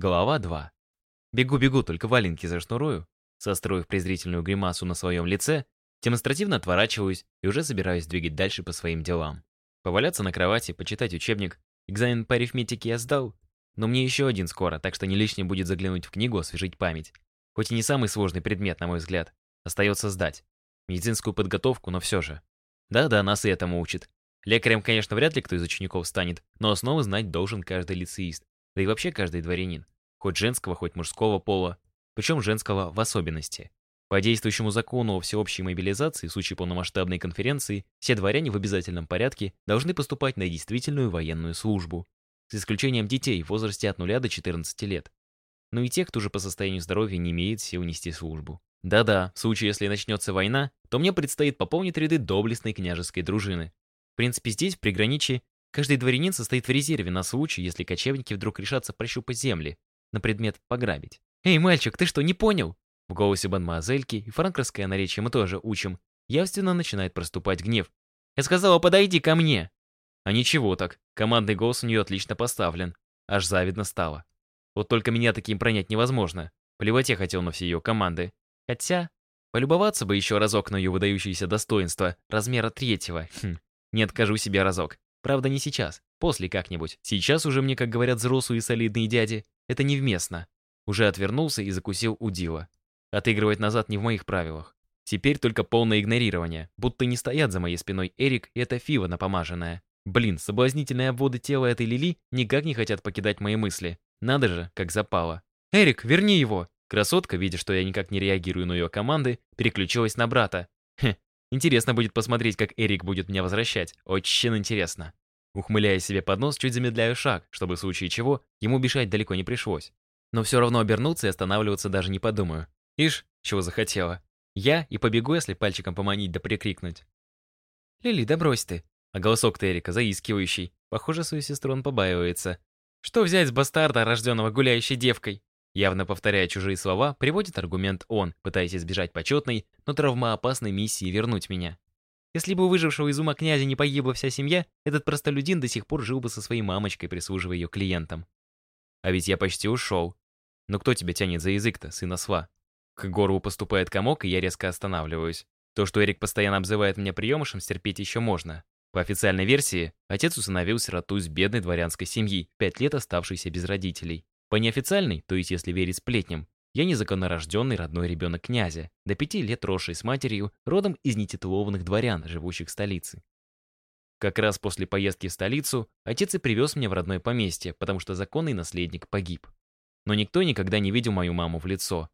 Голова 2. Бегу-бегу, только валенки зашнурую, состроив презрительную гримасу на своем лице, демонстративно отворачиваюсь и уже собираюсь двигать дальше по своим делам. Поваляться на кровати, почитать учебник. Экзамен по арифметике я сдал, но мне еще один скоро, так что не лишнее будет заглянуть в книгу, освежить память. Хоть и не самый сложный предмет, на мой взгляд. Остается сдать. Медицинскую подготовку, но все же. Да-да, нас и этому учат. Лекарем, конечно, вряд ли кто из учеников станет, но основы знать должен каждый лицеист. Да и вообще каждый дворянин. Хоть женского, хоть мужского пола. Причем женского в особенности. По действующему закону о всеобщей мобилизации в случае полномасштабной конференции все дворяне в обязательном порядке должны поступать на действительную военную службу, с исключением детей в возрасте от 0 до 14 лет. Ну и тех, кто же по состоянию здоровья не имеет сил нести службу. Да-да, в случае, если начнется война, то мне предстоит пополнить ряды доблестной княжеской дружины. В принципе, здесь, в приграничье, каждый дворянин состоит в резерве на случай, если кочевники вдруг решатся прощупать земли на предмет пограбить. «Эй, мальчик, ты что, не понял?» В голосе мадемуазельки и франковское наречие мы тоже учим. Явственно начинает проступать гнев. «Я сказала, подойди ко мне!» А ничего так, командный голос у нее отлично поставлен. Аж завидно стало. Вот только меня таким пронять невозможно. Плевать я хотел на все ее команды. Хотя, полюбоваться бы еще разок на ее выдающееся достоинство размера третьего. Хм, не откажу себе разок. Правда, не сейчас. После как-нибудь. Сейчас уже мне, как говорят взрослые и солидные дяди, это невместно. Уже отвернулся и закусил удила. Отыгрывать назад не в моих правилах. Теперь только полное игнорирование, будто не стоят за моей спиной Эрик и эта Фива напомаженная. Блин, соблазнительные обводы тела этой Лили никак не хотят покидать мои мысли. Надо же, как запало. «Эрик, верни его!» Красотка, видя, что я никак не реагирую на ее команды, переключилась на брата. Интересно будет посмотреть, как Эрик будет меня возвращать. Очень интересно. Ухмыляя себе под нос, чуть замедляю шаг, чтобы в случае чего ему бежать далеко не пришлось. Но все равно обернуться и останавливаться даже не подумаю. Ишь, чего захотела. Я и побегу, если пальчиком поманить да прикрикнуть. «Лили, да брось ты!» А голосок-то Эрика заискивающий. Похоже, свою сестру он побаивается. «Что взять с бастарда, рожденного гуляющей девкой?» Явно повторяя чужие слова, приводит аргумент он, пытаясь избежать почетной, но травмоопасной миссии вернуть меня. Если бы у выжившего из ума князя не погибла вся семья, этот простолюдин до сих пор жил бы со своей мамочкой, прислуживая ее клиентам. А ведь я почти ушел. Но кто тебя тянет за язык-то, сын осла? К горлу поступает комок, и я резко останавливаюсь. То, что Эрик постоянно обзывает меня приемышем, стерпеть еще можно. По официальной версии, отец усыновил сироту из бедной дворянской семьи, пять лет оставшейся без родителей. По неофициальной, то есть если верить сплетням, я незаконнорожденный родной ребенок князя, до пяти лет росший с матерью, родом из нетитулованных дворян, живущих в столице. Как раз после поездки в столицу отец и привез меня в родное поместье, потому что законный наследник погиб. Но никто никогда не видел мою маму в лицо.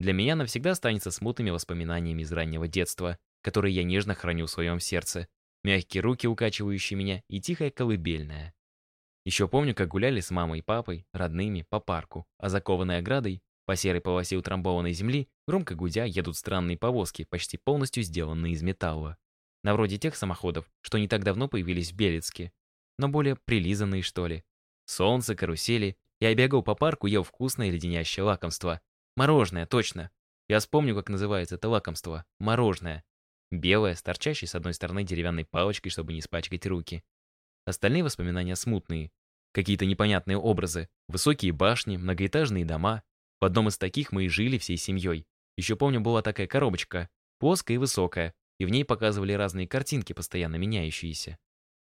Для меня навсегда останется смутными воспоминаниями из раннего детства, которые я нежно храню в своем сердце. Мягкие руки, укачивающие меня, и тихая колыбельная. Еще помню, как гуляли с мамой и папой, родными, по парку, а закованной оградой, по серой полосе утрамбованной земли, громко гудя, едут странные повозки, почти полностью сделанные из металла. На вроде тех самоходов, что не так давно появились в Белецке, но более прилизанные, что ли. Солнце, карусели. Я бегал по парку, ел вкусное леденящее лакомство. Мороженое, точно. Я вспомню, как называется это лакомство. Мороженое. Белое, с торчащей с одной стороны деревянной палочкой, чтобы не испачкать руки. Остальные воспоминания смутные. Какие-то непонятные образы. Высокие башни, многоэтажные дома. В одном из таких мы и жили всей семьей. Еще помню, была такая коробочка, плоская и высокая, и в ней показывали разные картинки, постоянно меняющиеся.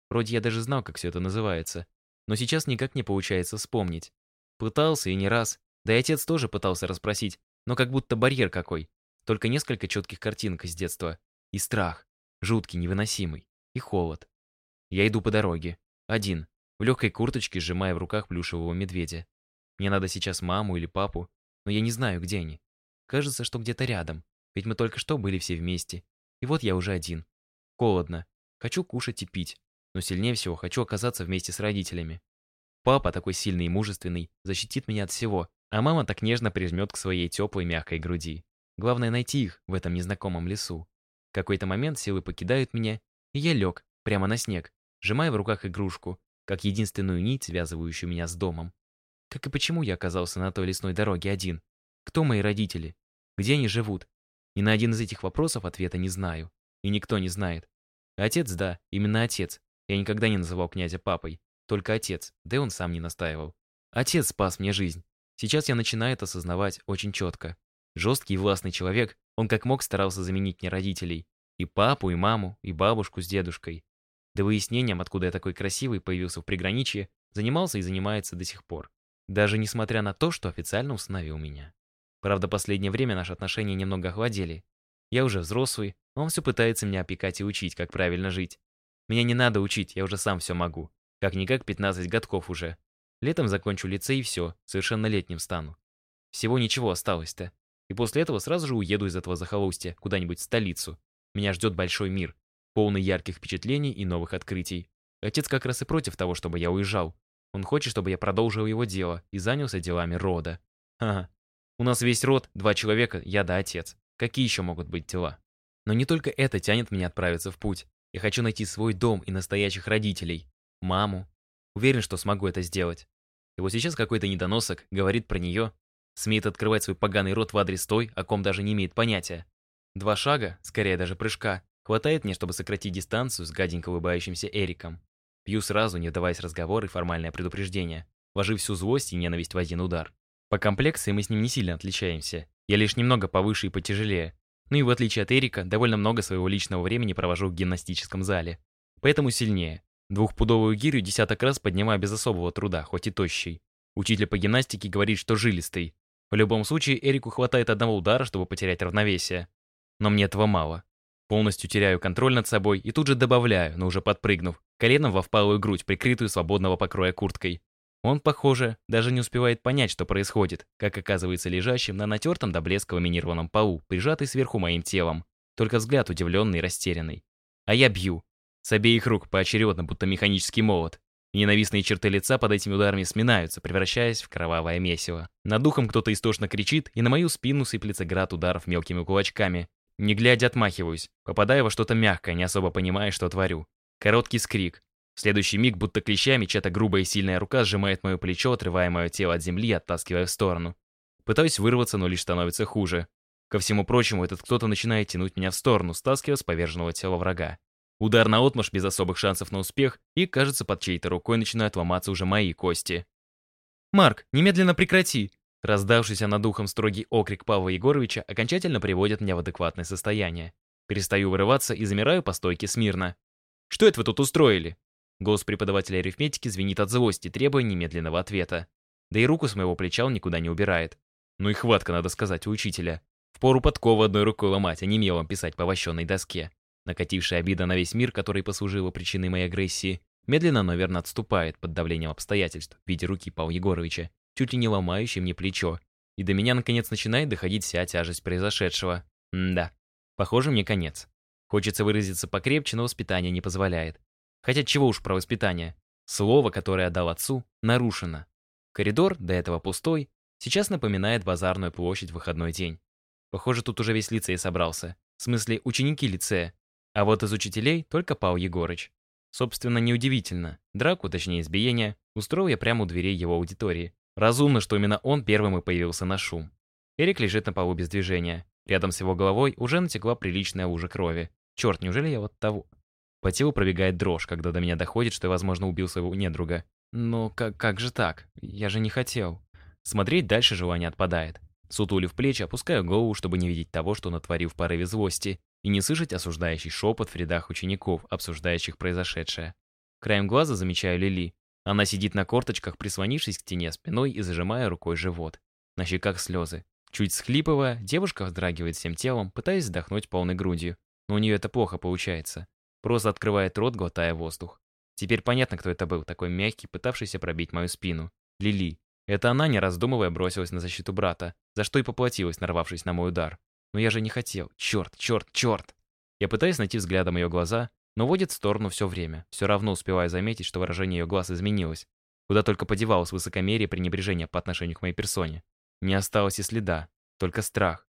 Вроде я даже знал, как все это называется. Но сейчас никак не получается вспомнить. Пытался и не раз. Да и отец тоже пытался расспросить, но как будто барьер какой. Только несколько четких картинок из детства. И страх. Жуткий, невыносимый. И холод. Я иду по дороге. Один. В легкой курточке, сжимая в руках плюшевого медведя. Мне надо сейчас маму или папу, но я не знаю, где они. Кажется, что где-то рядом. Ведь мы только что были все вместе. И вот я уже один. Холодно. Хочу кушать и пить. Но сильнее всего хочу оказаться вместе с родителями. Папа, такой сильный и мужественный, защитит меня от всего, а мама так нежно прижмет к своей теплой мягкой груди. Главное найти их в этом незнакомом лесу. В какой-то момент силы покидают меня, и я лег, прямо на снег, сжимая в руках игрушку, как единственную нить, связывающую меня с домом. Как и почему я оказался на той лесной дороге один? Кто мои родители? Где они живут? Ни на один из этих вопросов ответа не знаю. И никто не знает. Отец, да, именно отец. Я никогда не называл князя папой. Только отец, да и он сам не настаивал. Отец спас мне жизнь. Сейчас я начинаю это осознавать очень четко. Жесткий и властный человек, он как мог старался заменить мне родителей. И папу, и маму, и бабушку с дедушкой. До выяснением, откуда я такой красивый появился в приграничье, занимался и занимается до сих пор. Даже несмотря на то, что официально установил меня. Правда, последнее время наши отношения немного охладели. Я уже взрослый, он все пытается меня опекать и учить, как правильно жить. Меня не надо учить, я уже сам все могу. Как-никак 15 годков уже. Летом закончу лицей и все, совершеннолетним стану. Всего ничего осталось-то. И после этого сразу же уеду из этого захолустья, куда-нибудь в столицу. Меня ждет большой мир, полный ярких впечатлений и новых открытий. Отец как раз и против того, чтобы я уезжал. Он хочет, чтобы я продолжил его дело и занялся делами рода. Ага. У нас весь род, два человека, я да отец. Какие еще могут быть дела? Но не только это тянет меня отправиться в путь. Я хочу найти свой дом и настоящих родителей. Маму. Уверен, что смогу это сделать. И вот сейчас какой-то недоносок говорит про нее, Смеет открывать свой поганый рот в адрес той, о ком даже не имеет понятия. Два шага, скорее даже прыжка, хватает мне, чтобы сократить дистанцию с гаденько улыбающимся Эриком. Пью сразу, не вдаваясь в разговор и формальное предупреждение, вложив всю злость и ненависть в один удар. По комплекции мы с ним не сильно отличаемся. Я лишь немного повыше и потяжелее. Ну и в отличие от Эрика, довольно много своего личного времени провожу в гимнастическом зале. Поэтому сильнее. Двухпудовую гирю десяток раз поднимаю без особого труда, хоть и тощий. Учитель по гимнастике говорит, что жилистый. В любом случае, Эрику хватает одного удара, чтобы потерять равновесие. Но мне этого мало. Полностью теряю контроль над собой и тут же добавляю, но уже подпрыгнув, коленом во впалую грудь, прикрытую свободного покроя курткой. Он, похоже, даже не успевает понять, что происходит, как оказывается лежащим на натертом до блеска ламинированном полу, прижатый сверху моим телом. Только взгляд удивленный и растерянный. А я бью. С обеих рук поочередно, будто механический молот. Ненавистные черты лица под этими ударами сминаются, превращаясь в кровавое месиво. Над духом кто-то истошно кричит, и на мою спину сыплется град ударов мелкими кулачками. Не глядя, отмахиваюсь, попадая во что-то мягкое, не особо понимая, что творю. Короткий скрик. В следующий миг, будто клещами, чья-то грубая и сильная рука сжимает мое плечо, отрывая мое тело от земли и оттаскивая в сторону. Пытаюсь вырваться, но лишь становится хуже. Ко всему прочему, этот кто-то начинает тянуть меня в сторону, стаскивая с поверженного тела врага. Удар на отмаш без особых шансов на успех, и, кажется, под чьей-то рукой начинают ломаться уже мои кости. «Марк, немедленно прекрати!» Раздавшийся над ухом строгий окрик Павла Егоровича окончательно приводит меня в адекватное состояние. Перестаю вырываться и замираю по стойке смирно. «Что это вы тут устроили?» Голос преподавателя арифметики звенит от злости, требуя немедленного ответа. Да и руку с моего плеча он никуда не убирает. Ну и хватка, надо сказать, у учителя. Впору подкову одной рукой ломать, а не мелом писать по вощенной доске. Накатившая обида на весь мир, который послужила причиной моей агрессии, медленно, но верно отступает под давлением обстоятельств в виде руки Павла Егоровича, чуть ли не ломающей мне плечо. И до меня, наконец, начинает доходить вся тяжесть произошедшего. М да, похоже, мне конец. Хочется выразиться покрепче, но воспитание не позволяет. Хотя чего уж про воспитание. Слово, которое отдал отцу, нарушено. Коридор, до этого пустой, сейчас напоминает базарную площадь в выходной день. Похоже, тут уже весь лицей собрался. В смысле, ученики лицея. А вот из учителей только Павел Егорыч. Собственно, неудивительно. Драку, точнее избиение, устроил я прямо у дверей его аудитории. Разумно, что именно он первым и появился на шум. Эрик лежит на полу без движения. Рядом с его головой уже натекла приличная лужа крови. Черт, неужели я вот того? По телу пробегает дрожь, когда до меня доходит, что я, возможно, убил своего недруга. Но как, как же так? Я же не хотел. Смотреть дальше желание отпадает. Сутулив плечи, опускаю голову, чтобы не видеть того, что натворил в порыве злости, и не слышать осуждающий шепот в рядах учеников, обсуждающих произошедшее. Краем глаза замечаю Лили. Она сидит на корточках, прислонившись к стене спиной и зажимая рукой живот. На щеках слезы. Чуть схлипывая, девушка вздрагивает всем телом, пытаясь вдохнуть полной грудью. Но у нее это плохо получается. Просто открывает рот, глотая воздух. Теперь понятно, кто это был, такой мягкий, пытавшийся пробить мою спину. Лили. Это она, не раздумывая, бросилась на защиту брата, за что и поплатилась, нарвавшись на мой удар. Но я же не хотел. Черт, черт, черт. Я пытаюсь найти взглядом ее глаза, но водит в сторону все время, все равно успевая заметить, что выражение ее глаз изменилось. Куда только подевалось высокомерие и пренебрежение по отношению к моей персоне. Не осталось и следа, только страх.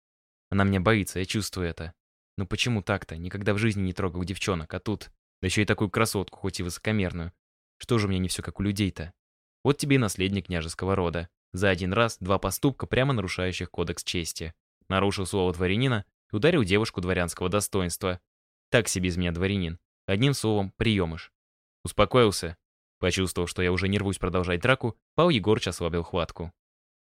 Она меня боится, я чувствую это. Но почему так-то? Никогда в жизни не трогал девчонок, а тут... Да еще и такую красотку, хоть и высокомерную. Что же меня не все как у людей-то? Вот тебе и наследник княжеского рода. За один раз два поступка, прямо нарушающих кодекс чести нарушил слово дворянина и ударил девушку дворянского достоинства. Так себе из меня дворянин. Одним словом, приемыш. Успокоился. Почувствовав, что я уже не рвусь продолжать драку, Павел Егорыч ослабил хватку.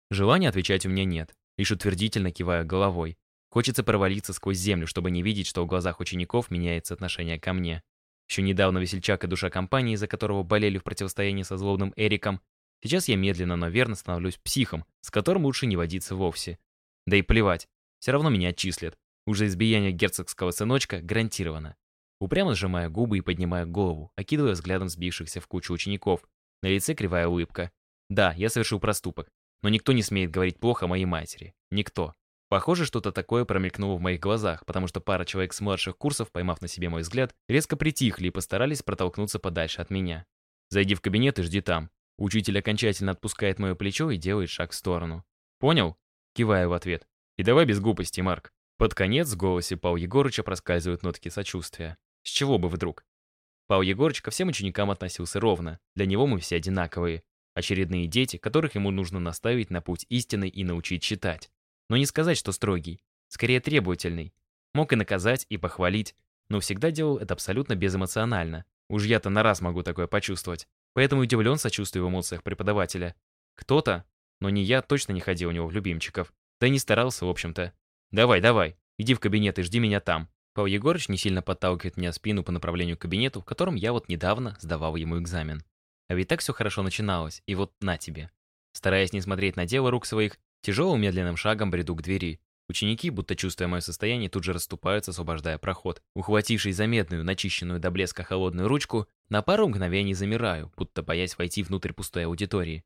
Желания отвечать у меня нет, лишь утвердительно киваю головой. Хочется провалиться сквозь землю, чтобы не видеть, что в глазах учеников меняется отношение ко мне. Еще недавно весельчак и душа компании, за которого болели в противостоянии со злобным Эриком, сейчас я медленно, но верно становлюсь психом, с которым лучше не водиться вовсе. Да и плевать, все равно меня отчислят. Уже избияние герцогского сыночка гарантировано. Упрямо сжимая губы и поднимая голову, окидывая взглядом сбившихся в кучу учеников. На лице кривая улыбка. Да, я совершил проступок, но никто не смеет говорить плохо о моей матери. Никто. Похоже, что-то такое промелькнуло в моих глазах, потому что пара человек с младших курсов, поймав на себе мой взгляд, резко притихли и постарались протолкнуться подальше от меня. Зайди в кабинет и жди там. Учитель окончательно отпускает мое плечо и делает шаг в сторону. «Понял?» Киваю в ответ. «И давай без глупости, Марк». Под конец в голосе Пау Егорыча проскальзывают нотки сочувствия. С чего бы вдруг? Пау Егорыч ко всем ученикам относился ровно. Для него мы все одинаковые. Очередные дети, которых ему нужно наставить на путь истины и научить читать. Но не сказать, что строгий. Скорее требовательный. Мог и наказать, и похвалить, но всегда делал это абсолютно безэмоционально. Уж я-то на раз могу такое почувствовать. Поэтому удивлен сочувствию в эмоциях преподавателя. Кто-то, но не я, точно не ходил у него в любимчиков. Да и не старался, в общем-то. «Давай, давай, иди в кабинет и жди меня там». Павел Егорыч не сильно подталкивает меня в спину по направлению к кабинету, в котором я вот недавно сдавал ему экзамен. А ведь так все хорошо начиналось, и вот на тебе. Стараясь не смотреть на дело рук своих, Тяжелым медленным шагом бреду к двери. Ученики, будто чувствуя мое состояние, тут же расступаются, освобождая проход. Ухватившись заметную, начищенную до блеска холодную ручку, на пару мгновений замираю, будто боясь войти внутрь пустой аудитории.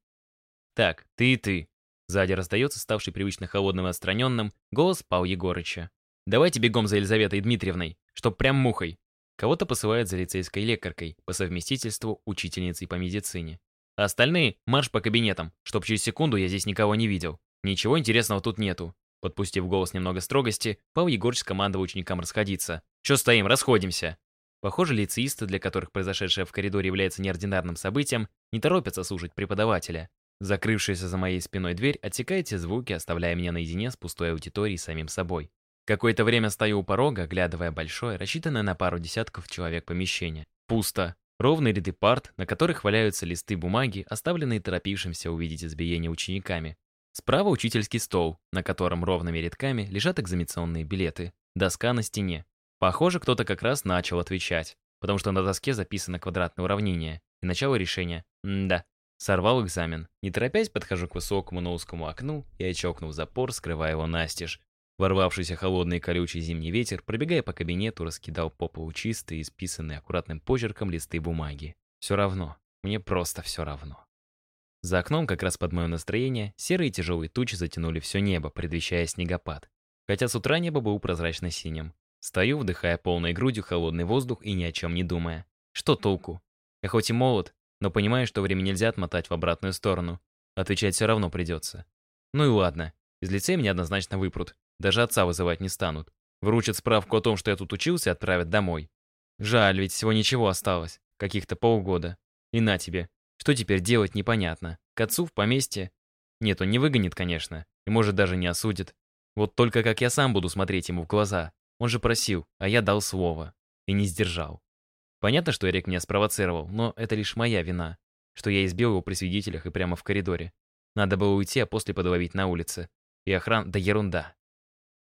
«Так, ты и ты». Сзади раздается ставший привычно холодным и отстраненным голос Пау Егорыча. «Давайте бегом за Елизаветой Дмитриевной, чтоб прям мухой». Кого-то посылают за лицейской лекаркой, по совместительству учительницей по медицине. А остальные — марш по кабинетам, чтоб через секунду я здесь никого не видел. «Ничего интересного тут нету». Подпустив голос немного строгости, Павел Егорович скомандовал ученикам расходиться. «Чё стоим, расходимся!» Похоже, лицеисты, для которых произошедшее в коридоре является неординарным событием, не торопятся слушать преподавателя. Закрывшаяся за моей спиной дверь отсекает все звуки, оставляя меня наедине с пустой аудиторией самим собой. Какое-то время стою у порога, оглядывая большое, рассчитанное на пару десятков человек помещение. Пусто. Ровные ряды парт, на которых валяются листы бумаги, оставленные торопившимся увидеть избиение учениками. Справа учительский стол, на котором ровными рядками лежат экзаменационные билеты. Доска на стене. Похоже, кто-то как раз начал отвечать, потому что на доске записано квадратное уравнение и начало решения. М-да. Сорвал экзамен. Не торопясь, подхожу к высокому, но узкому окну и, очокнув запор, скрывая его настежь. Ворвавшийся холодный колючий зимний ветер, пробегая по кабинету, раскидал по полу чистые, исписанные аккуратным почерком листы бумаги. Все равно. Мне просто все равно. За окном, как раз под мое настроение, серые тяжелые тучи затянули все небо, предвещая снегопад. Хотя с утра небо было прозрачно-синим. Стою, вдыхая полной грудью холодный воздух и ни о чем не думая. Что толку? Я хоть и молод, но понимаю, что время нельзя отмотать в обратную сторону. Отвечать все равно придется. Ну и ладно. Из лицея меня однозначно выпрут. Даже отца вызывать не станут. Вручат справку о том, что я тут учился, отправят домой. Жаль, ведь всего ничего осталось. Каких-то полгода. И на тебе. Что теперь делать, непонятно. К отцу в поместье? Нет, он не выгонит, конечно. И может даже не осудит. Вот только как я сам буду смотреть ему в глаза. Он же просил, а я дал слово. И не сдержал. Понятно, что Эрик меня спровоцировал, но это лишь моя вина. Что я избил его при свидетелях и прямо в коридоре. Надо было уйти, а после подловить на улице. И охран... Да ерунда.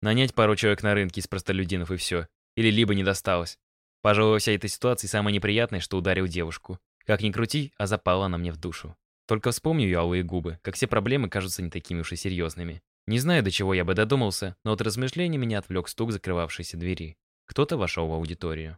Нанять пару человек на рынке из простолюдинов и все. Или либо не досталось. Пожалуй, вся эта ситуация самая неприятная, что ударил девушку. Как ни крути, а запала она мне в душу. Только вспомню ее алые губы, как все проблемы кажутся не такими уж и серьезными. Не знаю, до чего я бы додумался, но от размышления меня отвлек стук закрывавшейся двери. Кто-то вошел в аудиторию.